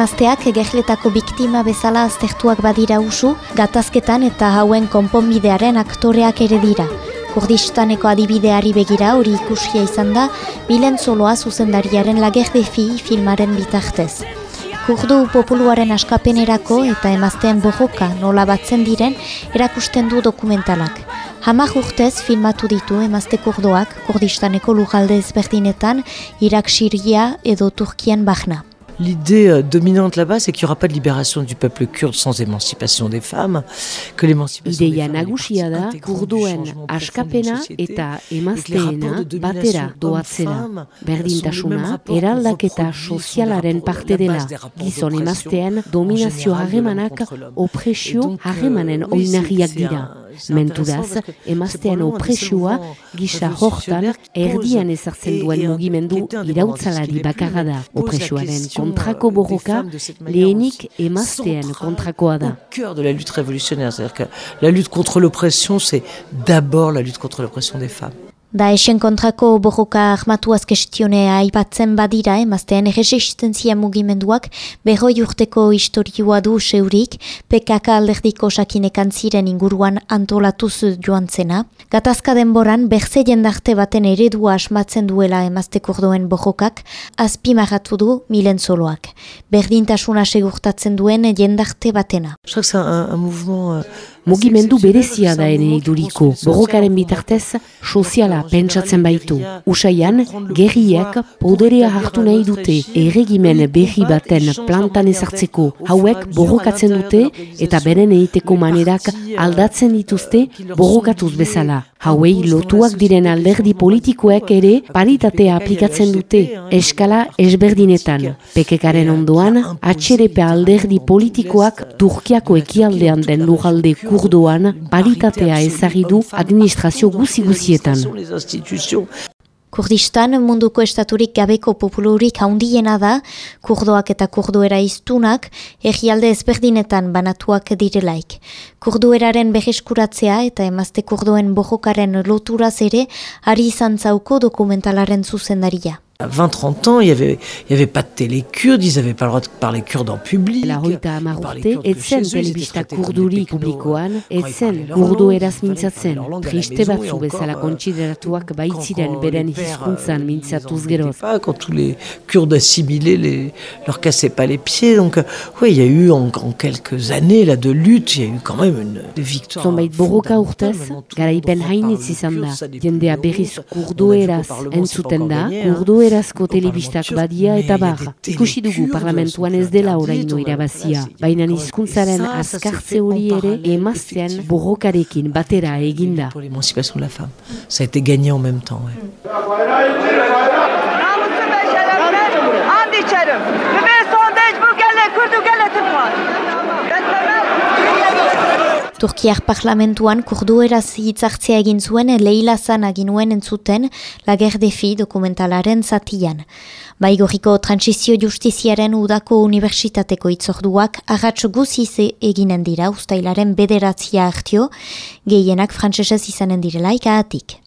emazteak gerletako biktima bezala aztertuak badira usu, gatazketan eta hauen konponbidearen aktoreak ere dira. Kurdistaneko adibideari begira hori ikusia izan da, bilen zoloa zuzendariaren lagerdefi filmaren bitartez. Kurdu populuaren askapenerako eta emazteen bojoka nola batzen diren erakusten du dokumentalak. Hamak urtez filmatu ditu emazte kurdoak Kurdistaneko lujalde ezberdinetan, Irak Siria edo Turkian bahna. L'idée euh, dominante là-bas, c'est qu'il n'y aura pas de libération du peuple kurde sans émancipation des femmes, que l'émancipation des femmes nagusia da kurduen askapena eta emazteena batera doatzela. Berdintasuna, eraldaketa sozialaren parte dela. Gizon emaztean dominazio harremanak opresio harremanen oinarriak dira. Menturaz, emaztean opresioa gisa hortan erdian ezartzen duen mugimendu irautzalari bakarra da. Opresioaren kontrako borroka lehenik emaztean kontrakoa da. Cœur de la lutte révolutionnaire, c'est-à-dire que la lutte contre l'oppression, c'est d'abord la lutte contre l'oppression des femmes. Da esen kontrako borroka ahmatuaz kestionea aipatzen badira, emaztean resistentzia mugimenduak behoi urteko historiua du seurik, PKK alderdiko sakinekan ziren inguruan antolatuz joan zena. Gatazka denboran, berze jendarte baten eredua asmatzen duela emazte kurdoen borrokak, azpimarratu du milen zoloak. Berdintasuna segurtatzen duen jendarte batena. un, un mouvement euh, Mugimendu berezia da ene iduriko, borrokaren bitartez soziala pentsatzen baitu. Usaian, gerriek poderea hartu nahi dute erregimen berri baten plantan ezartzeko. Hauek borrokatzen dute eta beren egiteko manerak aldatzen dituzte borrokatuz bezala. Hauei lotuak diren alderdi politikoek ere paritatea aplikatzen dute eskala esberdinetan. Pekekaren ondoan, atxerepe alderdi politikoak Turkiako ekialdean den lugalde kurdoan paritatea ezagidu administrazio guzi-guzietan. Kurdistan munduko estaturik gabeko populurik haundiena da, kurdoak eta kurduera iztunak egialde ezberdinetan banatuak direlaik. Kurdueraren beheskuratzea eta emazte kurduen bojokaren loturaz ere ari izan zauko dokumentalaren zuzendaria. À 20-30 ans, il n'y avait, il y avait pas de télé kurde, ils n'avaient pas le droit de parler kurde en public. La hoita amarrute, etzen telebista kurduri publikoan, etzen kurdu eraz mintzatzen, triste batzu bezala kontsideratuak baitziren beren hizkuntzan mintzatuz geroz. Quand tous les kurdes assimilés les, leur cassaient pas les pieds, donc oui, il y a eu en, en quelques années là, de lutte, il y a eu quand même une, des victoires. Zonbait borroka urtez, garaipen hainitz izan da, jendea berriz kurdu eraz entzuten da, kurdu erazko telebistak badia eta bar. Ikusi dugu parlamentuan ez dela oraino irabazia. Baina hizkuntzaren azkartze hori ere emaztean borrokarekin batera eginda. Pour l'émancipation de la femme. Ça a été gagné en même temps. Ouais. Turkiar parlamentuan kurdueraz hitzartzea egin zuen Leila Zan aginuen entzuten Lagerdefi dokumentalaren zatian. Baigoriko transizio justiziaren udako unibertsitateko itzorduak agatz guziz eginen dira ustailaren bederatzia hartio, gehienak frantsesez izanen direlaik ahatik.